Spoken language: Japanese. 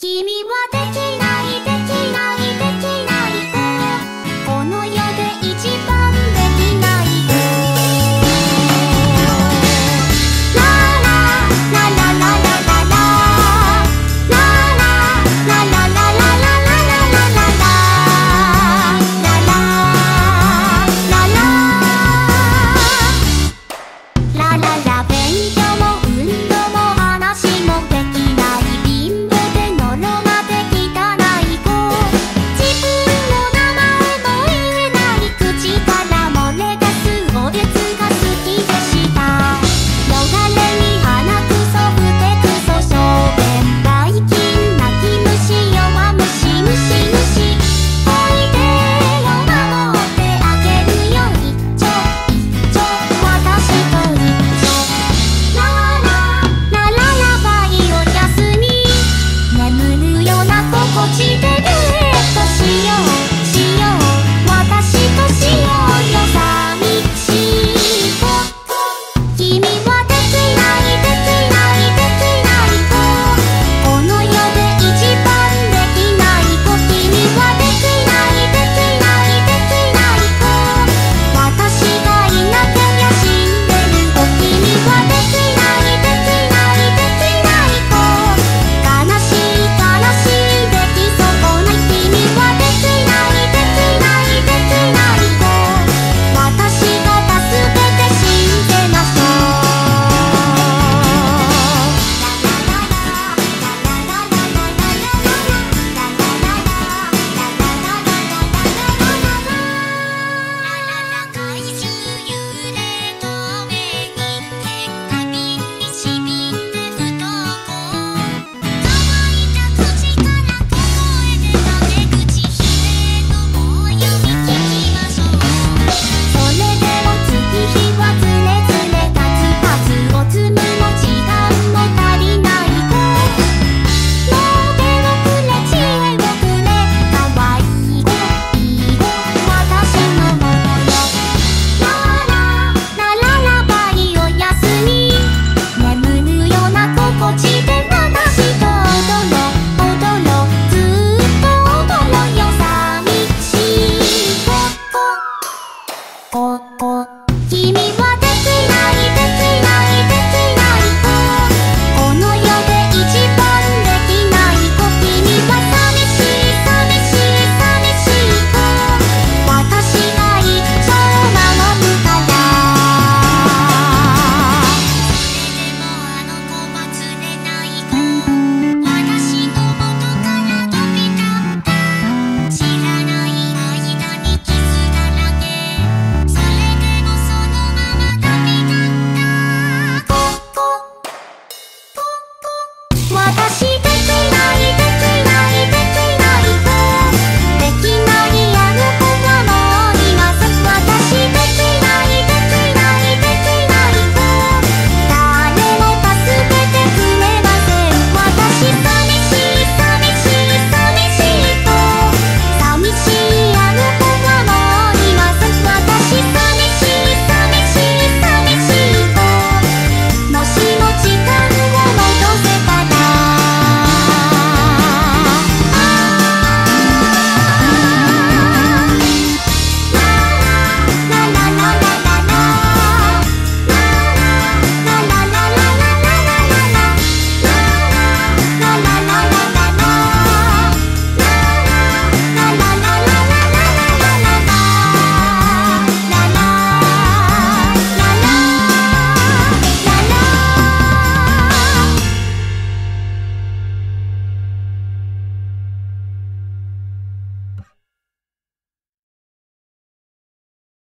君はできる